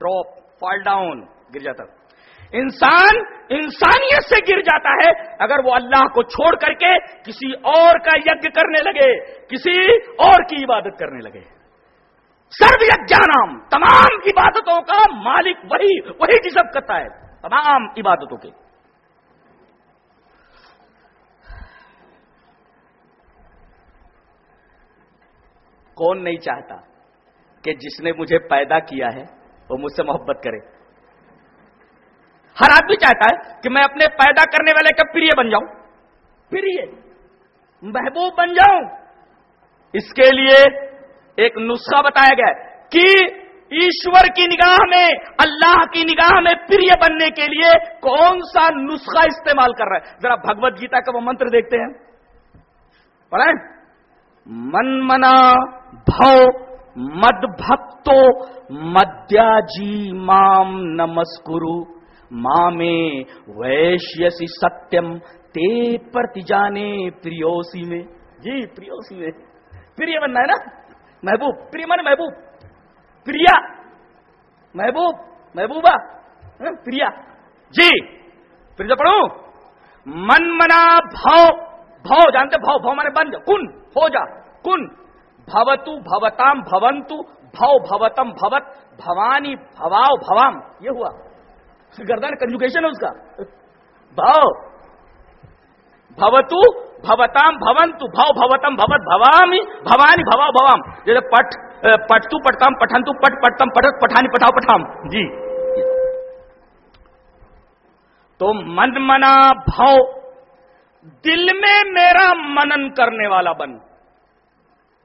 Drop fall down گر جاتا انسان انسانیت سے گر جاتا ہے اگر وہ اللہ کو چھوڑ کر کے کسی اور کا یج کرنے لگے، کسی اور کی عبادت کرنے لگے۔ سرو یجانام تمام عبادتوں کا مالک وہی وہی ڈیزرو کرتا ہے، تمام عبادتوں کے۔ کون نہیں چاہتا کہ جس نے مجھے پیدا کیا ہے وہ مجھ سے محبت کرے۔ ہر آدمی چاہتا ہے کہ میں اپنے پیدا کرنے والے کا پریے بن جاؤں۔ پریے محبوب بن جاؤں۔ اس کے لیے ایک نسخہ بتایا گیا کہ ایشور کی نگاہ میں، اللہ کی نگاہ میں پریے بننے کے لیے کون سا نسخہ استعمال کر رہا ہے؟ ذرا بھگوت گیتا کا وہ منتر دیکھتے ہیں۔ پڑھیں۔ من منا بھو مد بھکتو مدیا جی مام نمسکرو۔ مامے ویشیسی ستیم تے پرتی جانے پریوسی میں۔ جی پریوسی میں۔ پری بننا ہے نا؟ محبوب پری من محبوب۔ پریا۔ محبوب محبوبہ۔ ہاں، جی پھر جو پڑھو۔ من منا بھاؤ بھاؤ جانتے بھاؤ بھاؤ مانے بن کن ہو جا۔ کن۔ بھوتو بھوتام بھونتو بھو بھوتم بھوت بھوانی بھواؤ بھوام یہ ہوا گردان کنجوکیشن ہے اس کا بھاؤ بھوتو بھوتام بھونتو بھو بھوتم بھوت بھوامی بھوانی بھوا بھوام جیسے پٹ پٹتو پٹتام پٹھنتو پٹ پٹتم پٹت پٹھانی پٹھاؤ پٹھام جی تو من منا بھاؤ دل میں میرا منن کرنے والا بن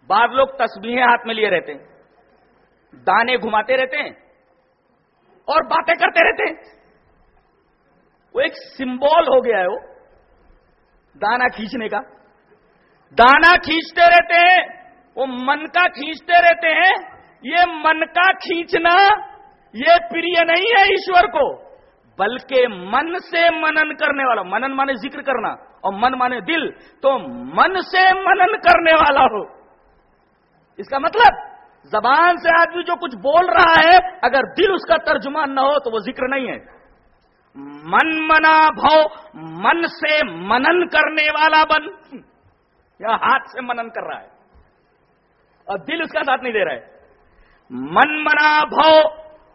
بعض لوگ تصویریں ہاتھ میں لیے رہتے ہیں، دانے گھماتے رہتے ہیں اور باتیں کرتے رہتے ہیں۔ وہ ایک سمبول ہو گیا ہے وہ، دانا کھینچنے کا۔ دانا کھینچتے رہتے ہیں، وہ من کا کھینچتے رہتے ہیں۔ یہ من کا کھینچنا یہ پریہ نہیں ہے ایشور کو، بلکہ من سے منن کرنے والا، منن مانے ذکر کرنا اور من مانے دل، تو من سے منن کرنے والا ہو۔ اس کا مطلب زبان سے آدمی جو کچھ بول رہا ہے، اگر دل اس کا ترجمان نہ ہو تو وہ ذکر نہیں ہے۔ من منا بھو، من سے منن کرنے والا بن۔ یا ہاتھ سے منن کر رہا ہے۔ اور دل اس کا ساتھ نہیں دے رہا ہے۔ من منا بھو،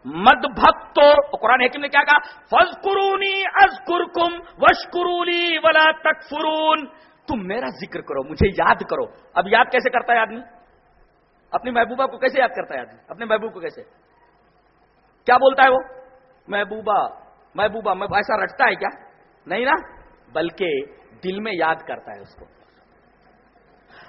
مد بھکتو۔ قرآن حکیم نے کیا کہا؟ فض قرونی از کرکم وش قرولی ولا تک تم میرا ذکر کرو، مجھے یاد کرو۔ اب یاد کیسے کرتا ہے آدمی؟ اپنی محبوبہ کو کیسے یاد کرتا ہے آدمی؟ اپنے محبوب کو کیسے؟ کیا بولتا ہے وہ؟ محبوبہ محبوبہ میں ایسا رکھتا ہے کیا؟ نہیں نا؟ بلکہ دل میں یاد کرتا ہے اس کو۔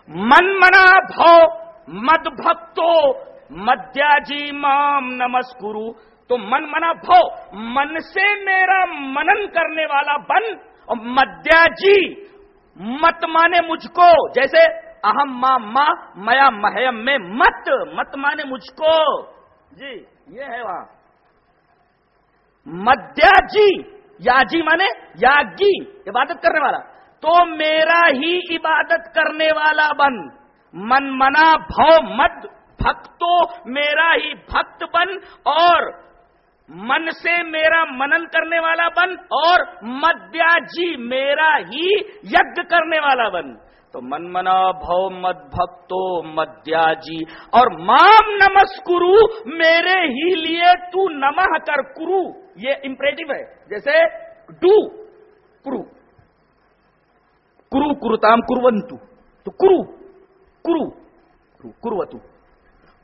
من منا بھو، مد بھکتو مدیا جی مام نمسکرو۔ تو من منا بھو، من سے میرا منن کرنے والا بن اور مدیا جی مت مانے مجھ کو۔ جیسے اہم ماں ماں میا مہم میں مت مت مانے مجھ کو۔ جی یہ ہے وہاں۔ مدیا جی یا جی مانے یا عبادت کرنے والا۔ تو میرا ہی عبادت کرنے والا بن۔ من منا بھو مد، بھکتو میرا ہی بھکت بن۔ اور من سے میرا منن کرنے والا بن۔ اور مدیا جی میرا ہی یج کرنے والا بن۔ تو من منا بھو مد بھکتو مدیا جی اور مام نمسکرو، میرے ہی لیے تو نمہ کر کرو۔ یہ امپریٹو ہے۔ جیسے ڈو، کرو۔ کرو کرتام کرونتو تو کرو کرو، کروتو۔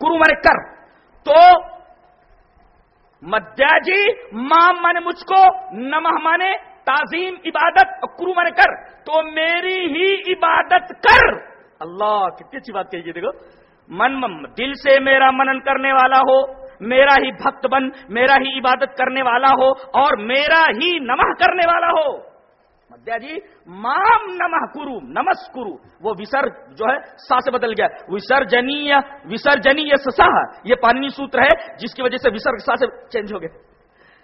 کرو مانے کر۔ تو مدیا جی ماں مانے مجھ کو، نمہ مانے، تعظیم، عبادت اور کرو مانے کر۔ تو میری ہی عبادت کر۔ اللہ، کتنی اچھی بات کہیے دیکھو۔ من دل سے میرا منن کرنے والا ہو، میرا ہی بھکت بن، میرا ہی عبادت کرنے والا ہو، اور میرا ہی نمہ کرنے والا ہو۔ جی مام نمہ کرو، نمس کرو۔ وہ وسر جو ہے، سا سے بدل گیا۔ وسرجنی وسرجنی سسا یہ پانی سوتر ہے، جس کی وجہ سے وسر سا سے چینج ہو گیا۔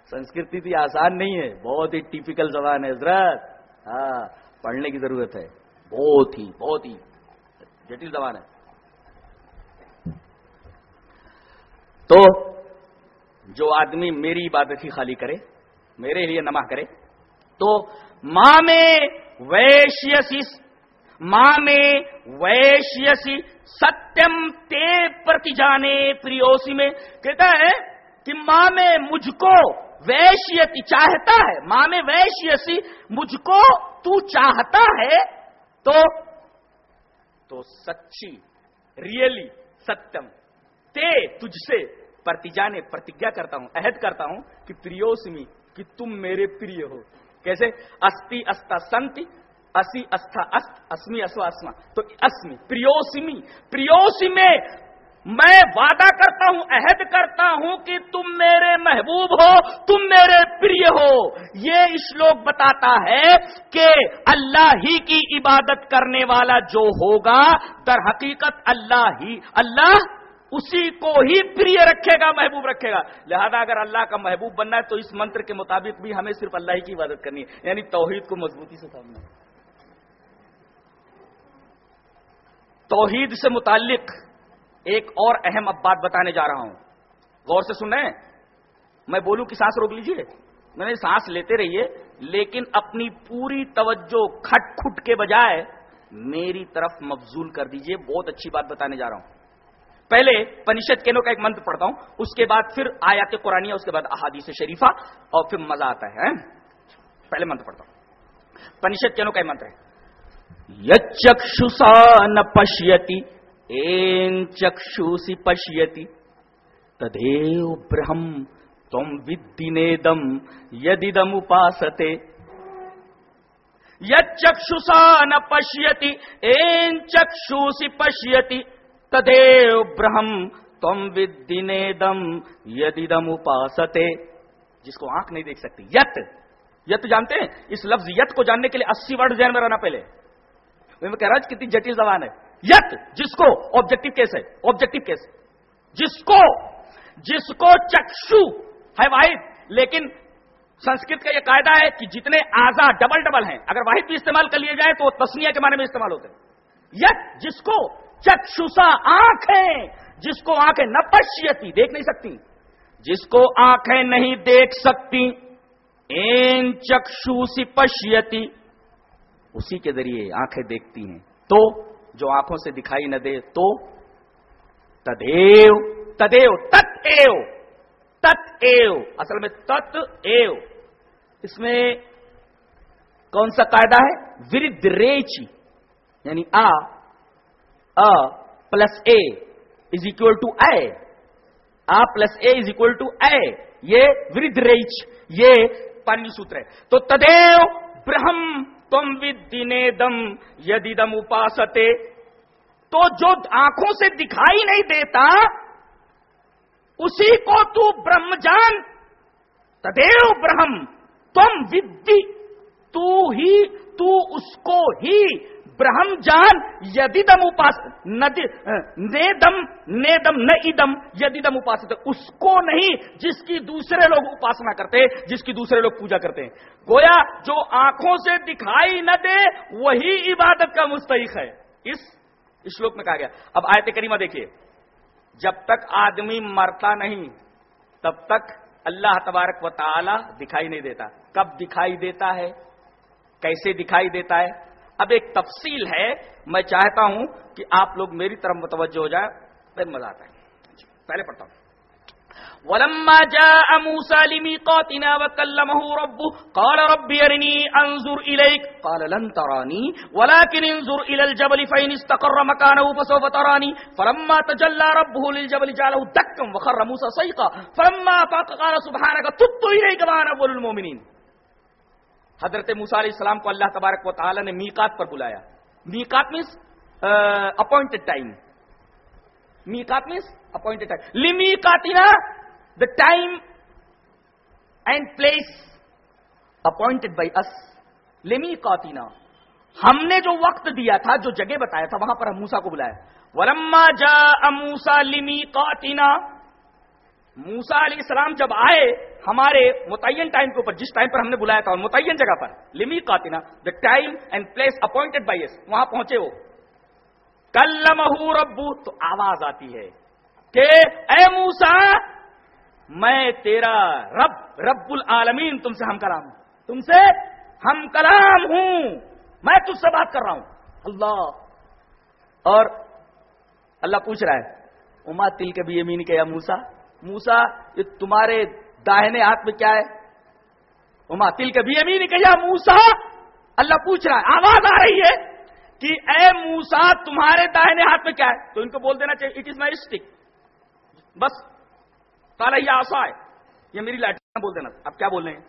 سنسکرتی تو آسان نہیں ہے۔ بہت ہی ٹیپیکل زبان ہے حضرت۔ ہاں پڑھنے کی ضرورت ہے۔ بہت ہی بہت ہی۔ جٹل زبان ہے۔ تو جو آدمی میری عبادت ہی خالی کرے، میرے لیے نما کرے تو ماں میں ویشیسی ماں میں ویشیسی ستیم تے پرتی جانے پریوسی میں، کہتا ہے کہ ماں میں مجھ کو ویشیتی چاہتا ہے ماں میں ویشیسی مجھ کو تو چاہتا ہے، تو تو سچی ریئلی ستم تے تجھ سے پرتی جانے پرتیجا کرتا ہوں، عہد کرتا ہوں کہ پریوسمی کہ تم میرے پری ہو۔ کیسے؟ استی استا سنتی، اسی استھا است، اسمی اسوا اسما۔ تو اسمی، پریوسمی پریوسی میں میں وعدہ کرتا ہوں، عہد کرتا ہوں کہ تم میرے محبوب ہو، تم میرے پری ہو۔ یہ اس لوگ بتاتا ہے کہ اللہ ہی کی عبادت کرنے والا جو ہوگا، در حقیقت اللہ ہی، اللہ اسی کو ہی پری رکھے گا، محبوب رکھے گا۔ لہذا اگر اللہ کا محبوب بننا ہے تو اس منتر کے مطابق بھی ہمیں صرف اللہ ہی کی عبادت کرنی ہے۔ یعنی توحید کو مضبوطی سے سامنا توحید سے متعلق ایک اور اہم اب بات بتانے جا رہا ہوں۔ غور سے سن رہے ہیں میں بولوں کہ سانس روک لیجیے۔ میں نے سانس لیتے رہیے، لیکن اپنی پوری توجہ کھٹ کھٹ کے بجائے میری طرف مفضول کر دیجیے۔ بہت اچھی بات بتانے جا رہا ہوں۔ پہلے پنشت کینوں کا ایک منتر پڑھتا ہوں، اس کے بعد پھر آیات قرآن اس کے بعد احادیث شریفہ، اور پھر مزہ آتا ہے پہلے منتر پڑھتا ہوں۔ پنشت کینوں کا ایک منتر ہے۔ یچکشا نہ پشیتی، این چکشوسی پشیتی، تدیو برہم تم ودینےدم یدم اپاستے۔ یچکشا نہ پشیتی، این چکشوسی پشیتی تدیو برہم تم ودینےدم یدم اپاستے جس کو آنکھ نہیں دیکھ سکتی یت یت جانتے ہیں اس لفظ یت کو جاننے کے لیے اسی ورڈ ذہن میں رہنا پہلے میں کہہ رہا ہوں کتنی جٹل زبان ہے یت جس کو آبجیکٹو کیس ہے آبجیکٹو کیس جس کو جس کو چکشو ہے واحد لیکن سنسکرت کا یہ قاعدہ ہے کہ جتنے آزاد ڈبل ڈبل ہیں اگر واحد بھی استعمال کر لیے جائے تو وہ تسنیا کے معنی میں استعمال ہوتے ہیں یت جس کو چکشوسا آنکھیں جس کو آنکھیں نہ پشیتی، دیکھ نہیں سکتی۔ جس کو آنکھیں نہیں دیکھ سکتی، این چکشوسی پشیتی۔ اسی کے ذریعے آنکھیں دیکھتی ہیں۔ تو جو آنکھوں سے دکھائی نہ دے، تو تدیو تدیو تت ایو تت ایو۔ اصل میں تت ایو۔ اس میں کون سا قاعدہ ہے؟ ورد ریچی یعنی a plus a is equal to a a plus a is equal to a یہ ورد ریچ یہ پانی سوتر ہے تو تدیو برہم تم ودم یدی دم اپاستے تو جو آنکھوں سے دکھائی نہیں دیتا اسی کو تو برہم جان تدیو برہم تم ودی تو ہی تو اس کو ہی برہم جان یدی دم اپاس دم دم ادم یدی دم اپاس اس کو نہیں جس کی دوسرے لوگ اپاسنا کرتے، جس کی دوسرے لوگ پوجا کرتے۔ ہیں گویا جو آنکھوں سے دکھائی نہ دے، وہی عبادت کا مستحق ہے۔ اس شلوک میں کہا گیا۔ اب آیت کریمہ دیکھیے۔ جب تک آدمی مرتا نہیں، تب تک اللہ تبارک و تعالی دکھائی نہیں دیتا۔ کب دکھائی دیتا ہے؟ کیسے دکھائی دیتا ہے؟ اب ایک تفصیل ہے، میں چاہتا ہوں کہ آپ لوگ میری طرف متوجہ ہو جائے پھر مزہ آتا ہے۔ جی، پہلے پڑھتا ہوں۔ ولما جاء موسى لميقاتنا وكلمه ربه، قال رب يرني انظر اليك قال لن تراني، ولكن انظر الى الجبل فان استقر مكانه فسوف تراني. فلما تجلى ربه للجبل جعله دكا وخر موسى صيقا. فلما فاق قال سبحانك، تبت اليك وانا اول المؤمنين. حضرت موسیٰ علیہ السلام کو اللہ تبارک و تعالی نے میقات پر بلایا. میقات مینس اپوائنٹڈ ٹائم میقات means appointed time لمیقاتنا the time and place appointed by us لیمی کاتینا ہم نے جو وقت دیا تھا، جو جگہ بتایا تھا، وہاں پر ہم موسا کو بلایا. ورما جا اموسا لمی کاتینا موسا علیہ السلام جب آئے ہمارے متعین ٹائم کے اوپر، جس ٹائم پر ہم نے بلایا تھا متعین جگہ پر، لمی کاتینا the time and place appointed by us وہاں پہنچے وہ۔ کل ربو، تو آواز آتی ہے کہ اے موسا میں تیرا رب رب العالمین، تم سے ہم کلام ہوں تم سے ہم کلام ہوں، میں تجھ سے بات کر رہا ہوں۔ اللہ۔ اور اللہ پوچھ رہا ہے، اما تل کے بھی امین کے یا موسا موسا یہ تمہارے داہنے ہاتھ میں کیا ہے؟ اما تل کے بھی امین کے یا موسا اللہ پوچھ رہا ہے، آواز آ رہی ہے کہ اے موسا تمہارے داہنے ہاتھ میں کیا ہے؟ تو ان کو بول دینا چاہیے اٹ از مائی اسٹک بس کالا یہ آسا ہے یہ میری لاٹھی بول دینا۔ اب کیا بول رہے ہیں؟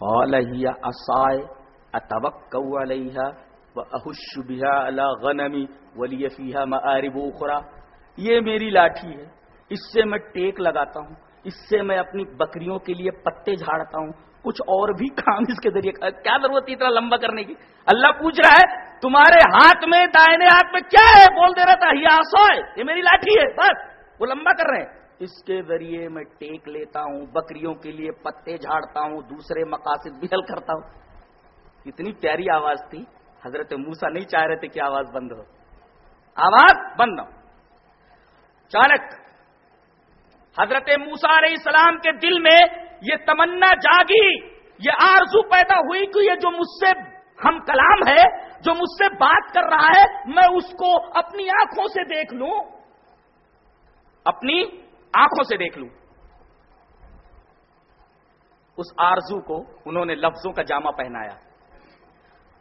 کالا یہ آسائے اتبک احش غنمی ولی فیحا معرب اخرا یہ میری لاٹھی ہے، اس سے میں ٹیک لگاتا ہوں۔ اس سے میں اپنی بکریوں کے لیے پتے جھاڑتا ہوں، کچھ اور بھی کام اس کے ذریعے کیا ضرورت ہے اتنا لمبا کرنے کی؟ اللہ پوچھ رہا ہے، تمہارے ہاتھ میں، دائنے ہاتھ میں کیا ہے؟ بول دے رہا تھا، یہ آسو ہے، یہ میری لاٹھی ہے، بس، وہ لمبا کر رہے ہیں۔ اس کے ذریعے میں ٹیک لیتا ہوں، بکریوں کے لیے پتے جھاڑتا ہوں، دوسرے مقاصد بھی حل کرتا ہوں۔ اتنی پیاری آواز تھی، حضرت موسا نہیں چاہ رہے تھے کہ آواز بند ہو۔ آواز بند ہو۔ چانک حضرت موسا علیہ السلام کے دل میں یہ تمنا جاگی، یہ آرزو پیدا ہوئی کہ یہ جو مجھ سے ہم کلام ہے، جو مجھ سے بات کر رہا ہے، میں اس کو اپنی آنکھوں سے دیکھ لوں۔ اپنی آنکھوں سے دیکھ لوں۔ اس آرزو کو انہوں نے لفظوں کا جامع پہنایا۔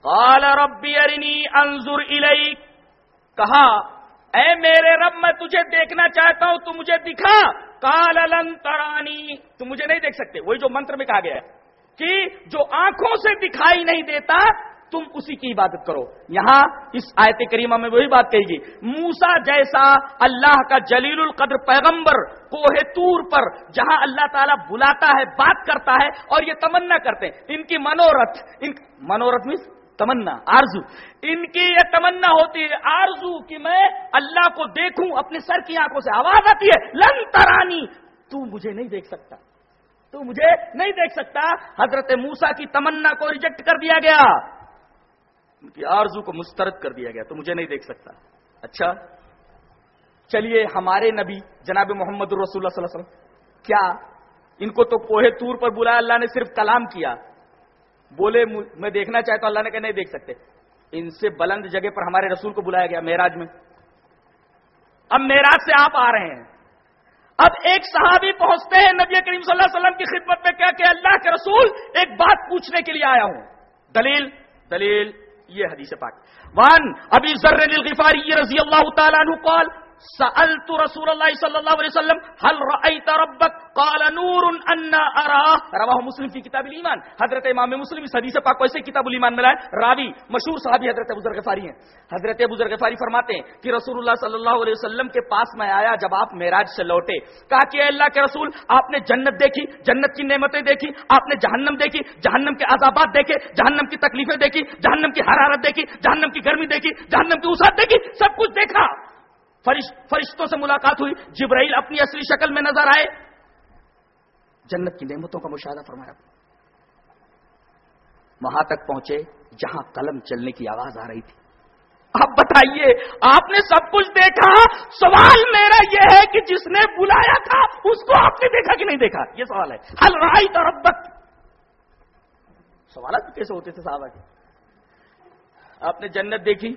قال ربی ارنی انظر الیک۔ کہا، اے میرے رب، میں تجھے دیکھنا چاہتا ہوں، تو مجھے دکھا۔ کال لن ترانی۔ تم مجھے نہیں دیکھ سکتے۔ وہی جو منتر میں کہا گیا ہے کہ جو آنکھوں سے دکھائی نہیں دیتا، تم اسی کی عبادت کرو۔ یہاں اس آیت کریمہ میں وہی بات کہی گی موسا جیسا اللہ کا جلیل القدر پیغمبر کوہ تور پر جہاں اللہ تعالیٰ بلاتا ہے، بات کرتا ہے اور یہ تمنا کرتے ہیں۔ ان کی منورت، ان منورت مینس تمنا، آرزو۔ ان کی یہ تمنا ہوتی ہے، آرزو کہ میں اللہ کو دیکھوں، اپنے سر کی آنکھوں سے آواز آتی ہے۔ لن ترانی، تو مجھے نہیں دیکھ سکتا۔ تو مجھے نہیں دیکھ سکتا۔ حضرت موسا کی تمنا کو ریجیکٹ کر دیا گیا۔ ان کی آرزو کو مسترد کر دیا گیا، تو مجھے نہیں دیکھ سکتا۔ اچھا چلیے، ہمارے نبی جناب محمد الرسول اللہ صلی اللہ علیہ وسلم، کیا ان کو تو کوہ تور پر بلایا، اللہ نے صرف کلام کیا۔ بولے، میں دیکھنا چاہتا ہوں، اللہ نے کہ نہیں دیکھ سکتے۔ ان سے بلند جگہ پر ہمارے رسول کو بلایا گیا میراج میں۔ اب میراج سے آپ آ رہے ہیں۔ اب ایک صحابی پہنچتے ہیں نبی کریم صلی اللہ علیہ وسلم کی خدمت میں کیا کہ اللہ کے رسول ایک بات پوچھنے کے لیے آیا ہوں۔ دلیل دلیل، یہ حدیث پاک۔ وان ابھی ذر الغفاری رضی اللہ تعالیٰ عنہ قال سألت رسول اللہ صلی اللہ علیہ وسلم، هل رأيت ربك؟ قال، نور ان اراه رواه مسلم کی کتاب الایمان حضرت امام مسلم اس حدیث پاک کو ایسے کتاب الایمان میں لائے. راوی، مشہور صحابی حضرت ابو ذر غفاری ہیں. حضرت ابو ذر غفاری فرماتے ہیں کہ رسول اللہ صلی اللہ علیہ وسلم کے پاس میں آیا جب آپ معراج سے لوٹے. کہا کہ اللہ کے رسول، آپ نے جنت دیکھی، جنت کی نعمتیں دیکھی، آپ نے جہنم دیکھی، جہنم کے عذابات دیکھے، جہنم کی تکلیفیں دیکھی، جہنم کی حرارت دیکھی، جہنم کی گرمی دیکھی، جہنم کی وسعت دیکھی، سب کچھ دیکھا. فرشتوں سے ملاقات ہوئی۔ جبرائیل اپنی اصلی شکل میں نظر آئے۔ جنت کی نعمتوں کا مشاہدہ فرمایا۔ وہاں تک پہنچے جہاں قلم چلنے کی آواز آ رہی تھی۔ آپ بتائیے، آپ نے سب کچھ دیکھا؟ سوال میرا یہ ہے کہ جس نے بلایا تھا، اس کو آپ نے دیکھا کہ نہیں دیکھا؟ یہ سوال ہے۔ حل رائی تو ربت سوالات کیسے ہوتے تھے صاحب کے؟ آپ نے جنت دیکھی؟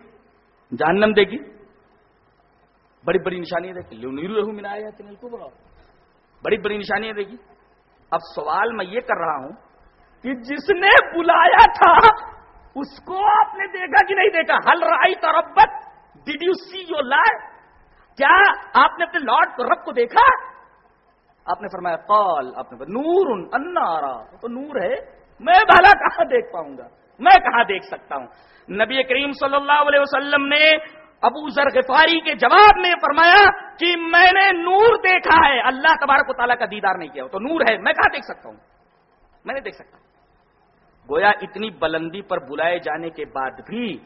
جہنم دیکھی؟ بڑی بڑی نشانیاں دیکھی۔ رہو منا بڑا بڑی بڑی نشانیاں دیکھی۔ اب سوال میں یہ کر رہا ہوں کہ جس نے بلایا تھا، اس کو آپ نے دیکھا کہ نہیں دیکھا؟ ہل رائی تربت did you see your lord کیا آپ نے اپنے لارڈ کو رب کو دیکھا؟ آپ نے فرمایا، قال۔ آپ نے نور انا تو نور ہے۔ میں بھلا کہاں دیکھ پاؤں گا؟ میں کہاں دیکھ سکتا ہوں؟ نبی کریم صلی اللہ علیہ وسلم نے ابو ذر غفاری کے جواب میں فرمایا کہ میں نے نور دیکھا ہے۔ اللہ تبارک و تعالیٰ کا دیدار نہیں کیا تو نور ہے۔ میں کہاں دیکھ سکتا ہوں؟ میں نہیں دیکھ سکتا۔ گویا اتنی بلندی پر بلائے جانے کے بعد بھی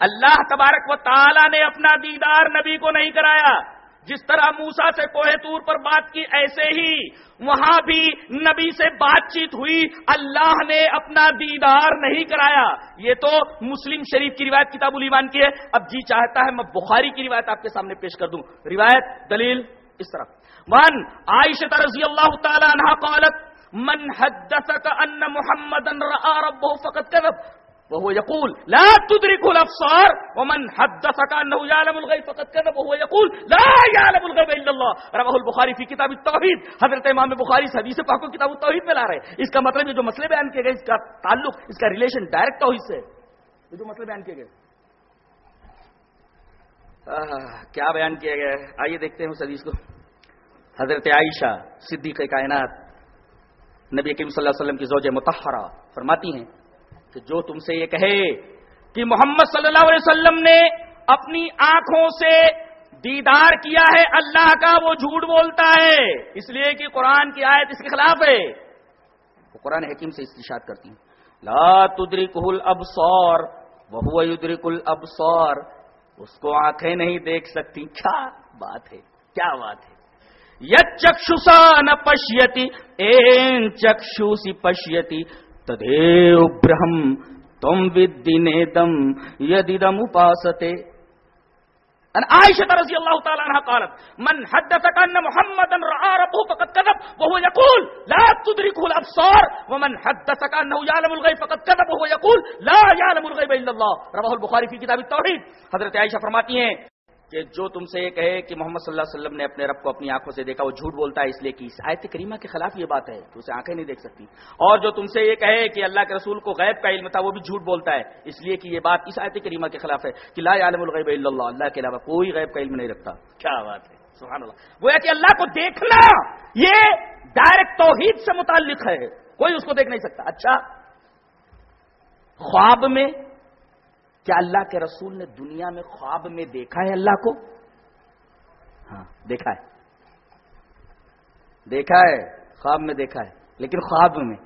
اللہ تبارک و تعالیٰ نے اپنا دیدار نبی کو نہیں کرایا۔ جس طرح موسا سے کوہ تور پر بات کی، ایسے ہی وہاں بھی نبی سے بات چیت ہوئی۔ اللہ نے اپنا دیدار نہیں کرایا۔ یہ تو مسلم شریف کی روایت کتاب الایمان کی ہے۔ اب جی چاہتا ہے میں بخاری کی روایت آپ کے سامنے پیش کر دوں۔ روایت، دلیل، اس طرح ون عائشہ رضی اللہ تعالی عنہ قالت، من حدثك ان محمدا راى ربه فقد كذب. وهو يقول لا تدرك الابصار ومن حدثك انه يعلم الغيب فقد كذب. وهو يقول لا يعلم الغيب الا الله. رواه البخاري في كتاب التوحید حضرت امام بخاری حدیث پاک کو کتاب التوحید میں لا رہے ہیں۔ اس کا مطلب یہ جو مسئلے بیان کیے گئے اس کا تعلق اس کا ریلیشن ڈائریکٹ توحید سے یہ جو مسئلے بیان کیے گئے آہ, کیا بیان کیا گیا ہے آئیے دیکھتے ہیں اس حدیث کو۔ حضرت عائشہ صدیق کائنات نبی کریم صلی اللہ علیہ وسلم کی زوج متحرہ فرماتی ہیں کہ جو تم سے یہ کہے کہ محمد صلی اللہ علیہ وسلم نے اپنی آنکھوں سے دیدار کیا ہے، اللہ کا وہ جھوٹ بولتا ہے۔ اس لیے کہ قرآن کی آیت اس کے خلاف ہے۔ وہ قرآن حکیم سے استشاد کرتی ہیں۔ لا تدرک الابصار وہ یدرک الابصار۔ اس کو آنکھیں نہیں دیکھ سکتی۔ کیا بات ہے؟ کیا بات ہے؟ یکشا ن پشیتی، این چکشوسی پشیتی۔ تدیو برہم تم ودم یدم اپاستے عائشة رضي الله تعالى عنها قالت من حدثك أن محمدا رأى ربه فقد كذب وهو يقول لا تدركه الأبصار ومن حدثك أنه يعلم الغيب فقد كذب وهو يقول لا يعلم الغيب إلا الله رواه البخاري في كتاب التوحيد حضرت عائشہ فرماتی ہیں کہ جو تم سے یہ کہے کہ محمد صلی اللہ علیہ وسلم نے اپنے رب کو اپنی آنکھوں سے دیکھا وہ جھوٹ بولتا ہے اس لیے کہ آیت کریمہ کے خلاف یہ بات ہے کہ اسے آنکھیں نہیں دیکھ سکتی۔ اور جو تم سے یہ کہے کہ اللہ کے رسول کو غیب کا علم تھا وہ بھی جھوٹ بولتا ہے۔ اس لیے کہ یہ بات اس آیت کریمہ کے خلاف ہے کہ لا عالم الغیب الا اللہ اللہ کے علاوہ کوئی غیب کا علم نہیں رکھتا۔ کیا بات ہے؟ سبحان اللہ۔ وہ کہ اللہ کو دیکھنا یہ ڈائریکٹ توحید سے متعلق ہے کوئی اس کو دیکھ نہیں سکتا۔ اچھا خواب میں کیا اللہ کے رسول نے دنیا میں خواب میں دیکھا ہے اللہ کو؟ ہاں دیکھا ہے۔ دیکھا ہے، خواب میں دیکھا ہے، لیکن خواب میں۔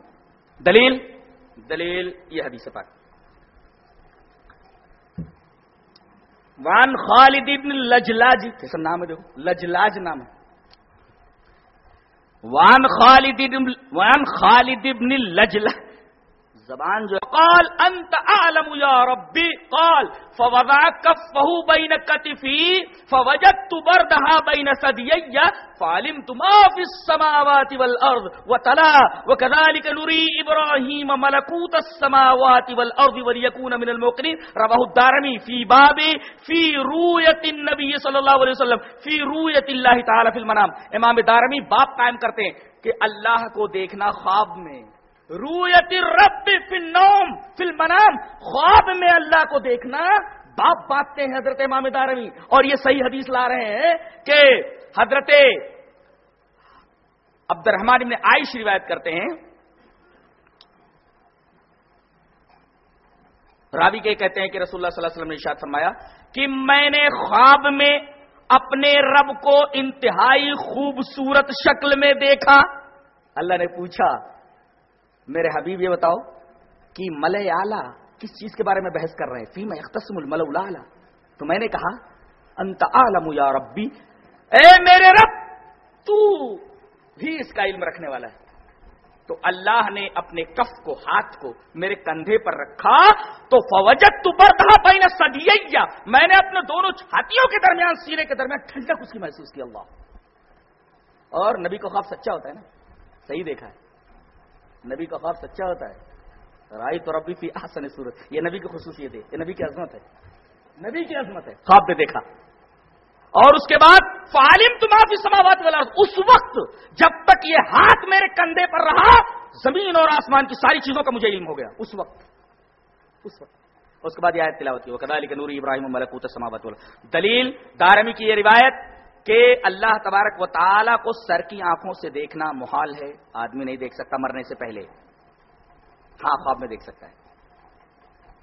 دلیل؟ دلیل یہ حدیث پاک۔ وان خالد ابن لجلاج، کیسا نام ہے دیکھو؟ لجلاج نام ہے۔ وان خالد ابن وان خالد ابن لجلاج۔ زبان جو قال، انت اعلم یا ربی، قال فوضع كفه بين كتفي فوجدت بردها بين ثديي فعلمت ما في السماوات والارض وتلا وكذلك نري ابراهيم ملكوت السماوات والارض وليكون من الموقنين رواه الدارمي في باب في رؤيه النبي صلى الله عليه وسلم في رؤيه الله تعالى في المنام. امام دارمی باب قائم کرتے ہیں کہ اللہ کو دیکھنا خواب میں رویت رب فی النوم، فی المنام، خواب میں اللہ کو دیکھنا باپ باتتے ہیں حضرت امام دارمی۔ اور یہ صحیح حدیث لا رہے ہیں کہ حضرت عبد الرحمان ابن عائش روایت کرتے ہیں۔ راوی کے کہتے ہیں کہ رسول اللہ صلی اللہ علیہ وسلم نے ارشاد فرمایا کہ میں نے خواب میں اپنے رب کو انتہائی خوبصورت شکل میں دیکھا۔ اللہ نے پوچھا میرے حبیب یہ بتاؤ کہ مل آلہ کس چیز کے بارے میں بحث کر رہے ہیں؟ فیم اختصم المل الا تو میں نے کہا، انت عالم یا ربی۔ اے میرے رب، تو بھی اس کا علم رکھنے والا ہے۔ تو اللہ نے اپنے کف کو، ہاتھ کو میرے کندھے پر رکھا، تو فوجت تو بردہ بین سدیا میں نے اپنے دونوں چھاتیوں کے درمیان سینے کے درمیان ٹھنڈک اس کی محسوس کی، اللہ۔ اور نبی کو خواب سچا ہوتا ہے نا؟ صحیح دیکھا ہے۔ نبی کا خواب سچا ہوتا ہے۔ رائی تو ربی فی احسن صورت۔ یہ نبی کی خصوصیت ہے، یہ نبی کی عظمت ہے۔ نبی کی عظمت ہے۔ خواب میں دیکھا۔ اور اس کے بعد فالم تمافی سماوات والا اس وقت جب تک یہ ہاتھ میرے کندھے پر رہا، زمین اور آسمان کی ساری چیزوں کا مجھے علم ہو گیا۔ اس وقت۔ اس وقت۔ اس کے بعد یہ آیت تلاوت کی۔ وہ کدالی کے نوری ابراہیم ملکوت سماوت والا دلیل دارمی کی یہ روایت کہ اللہ تبارک و تعالی کو سر کی آنکھوں سے دیکھنا محال ہے۔ آدمی نہیں دیکھ سکتا مرنے سے پہلے۔ ہاں خواب میں دیکھ سکتا ہے۔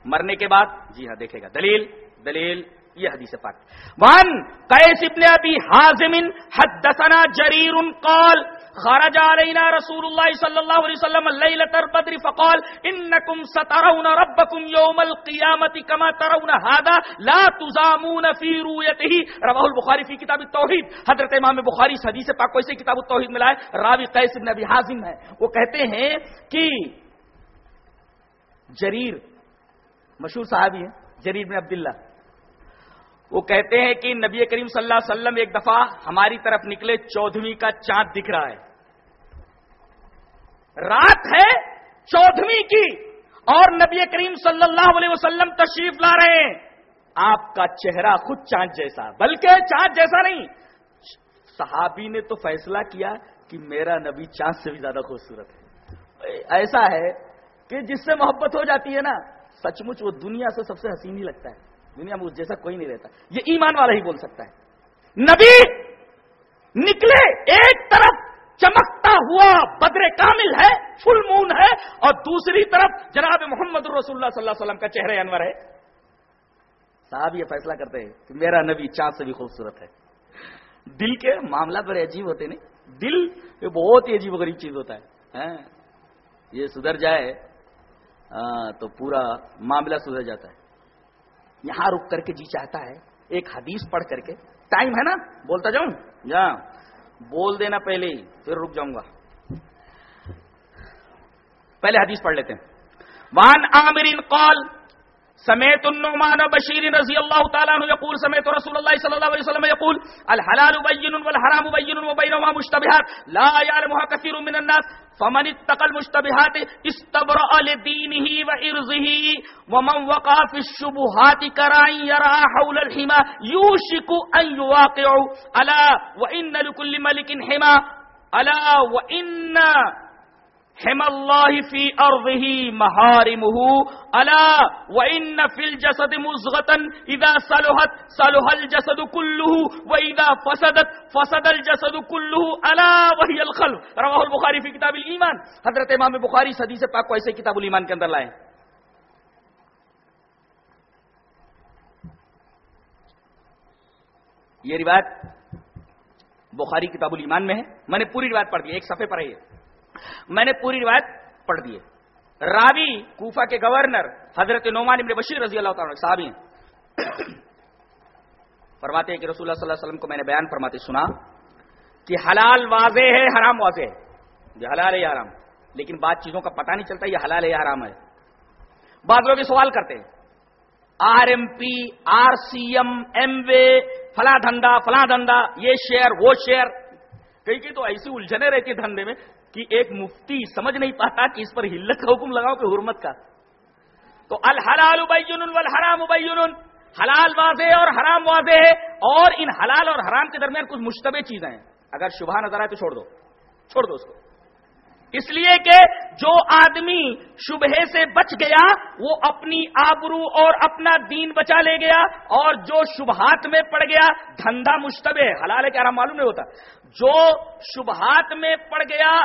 مرنے کے بعد جی ہاں دیکھے گا۔ دلیل دلیل، یہ حدیث پاک۔ ون قیس ابن ابی حازم حدثنا جریر قال خرج علينا رسول الله صلى الله عليه وسلم ليلة البدر فقال إنكم سترون ربكم يوم القيامة كما ترون هذا لا تزامون في رؤيته. رواه البخاري في كتاب التوحيد. حضرت امام بخاری اس حدیث پاک کو اسے کتاب التوحید ملا ہے راوی قیس ابن ابی حازم ہے. وہ کہتے ہیں کہ جریر مشہور صحابی ہیں، جریر بن عبداللہ. وہ کہتے ہیں کہ نبی کریم صلی اللہ علیہ وسلم ایک دفعہ ہماری طرف نکلے چودہویں کا چاند دکھ رہا ہے۔ رات ہے چودہویں کی اور نبی کریم صلی اللہ علیہ وسلم تشریف لا رہے ہیں۔ آپ کا چہرہ خود چاند جیسا، بلکہ چاند جیسا نہیں۔ صحابی نے تو فیصلہ کیا کہ میرا نبی چاند سے بھی زیادہ خوبصورت ہے۔ ایسا ہے کہ جس سے محبت ہو جاتی ہے نا سچ مچ وہ دنیا سے سب سے حسین ہی لگتا ہے۔ دنیا میں اس جیسا کوئی نہیں رہتا۔ یہ ایمان والا ہی بول سکتا ہے۔ نبی نکلے ایک طرف چمکتا ہوا بدر کامل ہے فل مون ہے، اور دوسری طرف جناب محمد الرسول اللہ صلی اللہ علیہ وسلم کا چہرہ انور ہے۔ صاحب یہ فیصلہ کرتے ہیں کہ میرا نبی چاند سے بھی خوبصورت ہے۔ دل کے معاملہ بڑے عجیب ہوتے نہیں؟ دل یہ بہت ہی عجیب و غریب چیز ہوتا ہے۔ ہاں؟ یہ سدھر جائے تو پورا معاملہ سدھر جاتا ہے۔ یہاں رک کر کے جی چاہتا ہے، ایک حدیث پڑھ کر کے۔ ٹائم ہے نا؟ بولتا جاؤں؟ جا بول دینا پہلے ہی، پھر رک جاؤں گا۔ پہلے حدیث پڑھ لیتے ہیں۔ وان عامر قال سمیت النعمان بشیر رضی اللہ تعالیٰ عنہ یقول، سمیت رسول اللہ صلی اللہ علیہ وسلم یقول، الحلال بین والحرام بین وبینهما مشتبهات لا يعلمها كثير من الناس، فمن اتقى المشتبهات استبرأ لدينه وإرضه ومن وقع في الشبهات كراء يرى حول الحما يوشك أن يواقع ألا وإن لكل ملك حما ألا وإن حم اللہ فی ارضه محارمه. الا وان فی الجسد مزغه اذا صلحت صلح الجسد كله. واذا فسدت، فسد الجسد كله. الا وهي القلب رواه البخاری فی کتاب الایمان حضرت امام بخاری حدیث پاک کو ایسے کتاب الایمان کے اندر لائے. یہ روایت بخاری کتاب الایمان میں ہے. میں نے پوری روایت پڑھ دی، ایک صفحے پر ہے یہ. میں نے پوری روایت پڑھ دی راوی کوفہ کے گورنر حضرت نعمان ابن بشیر رضی اللہ تعالیٰ صاحب فرماتے ہیں کہ رسول اللہ صلی اللہ علیہ وسلم کو میں نے بیان فرماتے سنا کہ حلال واضح ہے، حرام واضح ہے۔ یہ حلال ہے یا حرام؟ لیکن بعض چیزوں کا پتہ نہیں چلتا یہ حلال ہے یا حرام ہے۔ بعض لوگ سوال کرتے ہیں، R M P, R C M Amway, فلاں دھندا فلاں دھندا، یہ شیئر وہ شیئر کئی کی تو ایسی الجھنے رہتی دھندے میں کہ ایک مفتی سمجھ نہیں پاتا کہ اس پر ہلت کا حکم لگاؤ کہ حرمت کا۔ تو الحلال ابین والحرام ابین حلال واضح اور حرام واضح ہے، اور ان حلال اور حرام کے درمیان کچھ مشتبہ چیزیں ہیں۔ اگر شبہ نظر آئے تو چھوڑ دو چھوڑ دو اس کو۔ اس لیے کہ جو آدمی شبہ سے بچ گیا، وہ اپنی آبرو اور اپنا دین بچا لے گیا اور جو شبہات میں پڑ گیا، دھندا مشتبہ، حلال ہے کہ معلوم نہیں ہوتا۔ جو شبہات میں پڑ گیا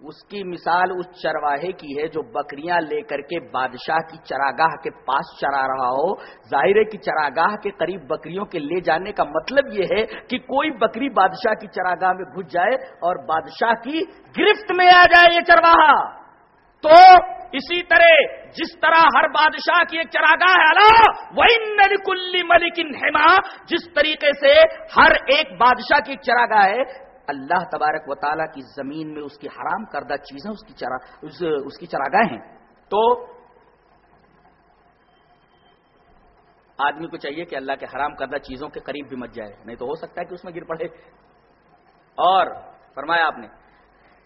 اس کی مثال اس چرواہے کی ہے جو بکریاں لے کر کے بادشاہ کی چراگاہ کے پاس چرا رہا ہو۔ ظاہر ہے کہ چراگاہ کے قریب بکریوں کے لے جانے کا مطلب یہ ہے کہ کوئی بکری بادشاہ کی چراگاہ میں گھس جائے اور بادشاہ کی گرفت میں آ جائے یہ چرواہا۔ تو اسی طرح جس طرح ہر بادشاہ کی ایک چراگاہ ہے اللہ وہ کلی ملکن جس طریقے سے ہر ایک بادشاہ کی ایک چراگاہ ہے اللہ تبارک و تعالیٰ کی زمین میں اس کی حرام کردہ چیزیں اس کی چرا، اس کی چراگاہ ہیں۔ تو آدمی کو چاہیے کہ اللہ کے حرام کردہ چیزوں کے قریب بھی مت جائے، نہیں تو ہو سکتا ہے کہ اس میں گر پڑے۔ اور فرمایا آپ نے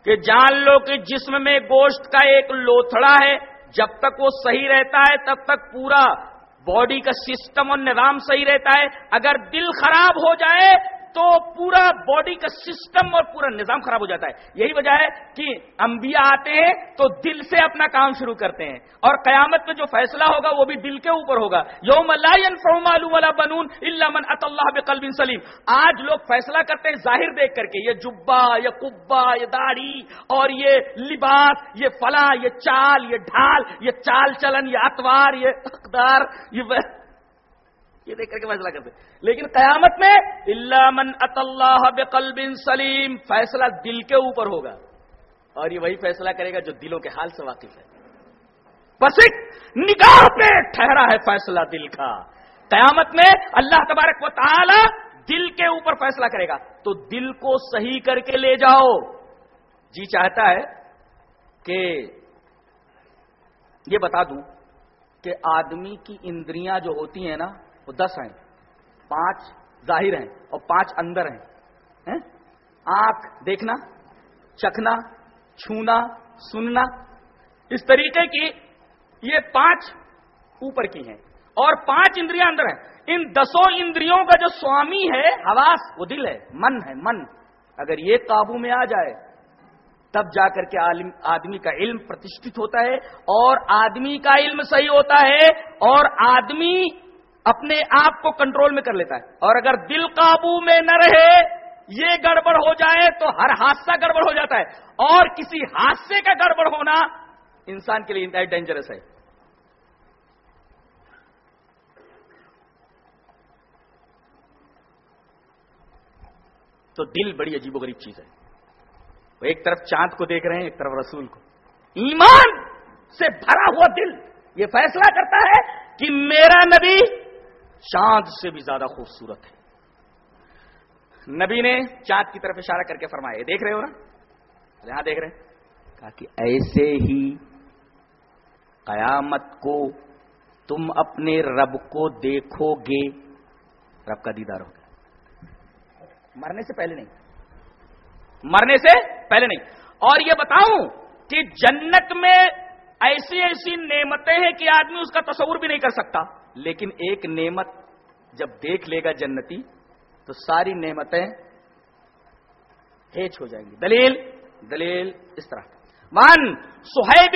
کہ جان لو کہ جسم میں گوشت کا ایک لوتھڑا ہے، جب تک وہ صحیح رہتا ہے، تب تک پورا باڈی کا سسٹم اور نظام صحیح رہتا ہے۔ اگر دل خراب ہو جائے تو پورا باڈی کا سسٹم اور پورا نظام خراب ہو جاتا ہے۔ یہی وجہ ہے کہ انبیاء آتے ہیں تو دل سے اپنا کام شروع کرتے ہیں۔ اور قیامت میں جو فیصلہ ہوگا وہ بھی دل کے اوپر ہوگا۔ یوم اللہ بنون من اط اللہ بقلب سلیم آج لوگ فیصلہ کرتے ہیں ظاہر دیکھ کر کے، یہ جبا یہ کبا یہ داڑھی، اور یہ لباس، یہ فلاں، یہ چال، یہ ڈھال، یہ چال چلن، یہ اتوار، یہ اقدار، یہ یہ دیکھ کر کے فیصلہ کرتے لیکن قیامت میں اللہ من اللہ بقلب سلیم فیصلہ دل کے اوپر ہوگا۔ اور یہ وہی فیصلہ کرے گا جو دلوں کے حال سے واقف ہے۔ بس ایک نگاہ پہ ٹھہرا ہے فیصلہ دل کا۔ قیامت میں اللہ تبارک و تعالی دل کے اوپر فیصلہ کرے گا۔ تو دل کو صحیح کر کے لے جاؤ۔ جی چاہتا ہے کہ یہ بتا دوں کہ آدمی کی اندریاں جو ہوتی ہیں نا وہ دس ہیں، پانچ ظاہر ہیں اور پانچ اندر ہیں۔ آنکھ دیکھنا، چکھنا، چھونا، سننا، اس طریقے کی یہ پانچ اوپر کی ہیں۔ اور پانچ اندریاں اندر ہیں۔ ان دسوں اندریوں کا جو سوامی ہے، حواس، وہ دل ہے، من ہے، من۔ اگر یہ قابو میں آ جائے، تب جا کر کے آدمی کا علم پرتشت ہوتا ہے اور آدمی کا علم صحیح ہوتا ہے اور آدمی اپنے آپ کو کنٹرول میں کر لیتا ہے۔ اور اگر دل قابو میں نہ رہے، یہ گڑبڑ ہو جائے تو ہر حادثہ گڑبڑ ہو جاتا ہے۔ اور کسی حادثے کا گڑبڑ ہونا انسان کے لیے انتہائی ڈینجرس ہے۔ تو دل بڑی عجیب و غریب چیز ہے۔ وہ ایک طرف چاند کو دیکھ رہے ہیں، ایک طرف رسول کو۔ ایمان سے بھرا ہوا دل یہ فیصلہ کرتا ہے کہ میرا نبی چاند سے بھی زیادہ خوبصورت ہے۔ نبی نے چاند کی طرف اشارہ کر کے فرمایا دیکھ رہے ہو نا؟ یہاں دیکھ رہے ہیں۔ کہا کہ ایسے ہی قیامت کو تم اپنے رب کو دیکھو گے۔ رب کا دیدار ہوگا مرنے سے پہلے نہیں۔ مرنے سے پہلے نہیں۔ اور یہ بتاؤں کہ جنت میں ایسی ایسی نعمتیں ہیں کہ آدمی اس کا تصور بھی نہیں کر سکتا۔ لیکن ایک نعمت جب دیکھ لے گا جنتی، تو ساری نعمتیں ہیچ ہو جائیں گی۔ دلیل دلیل اس طرح۔ من سہیب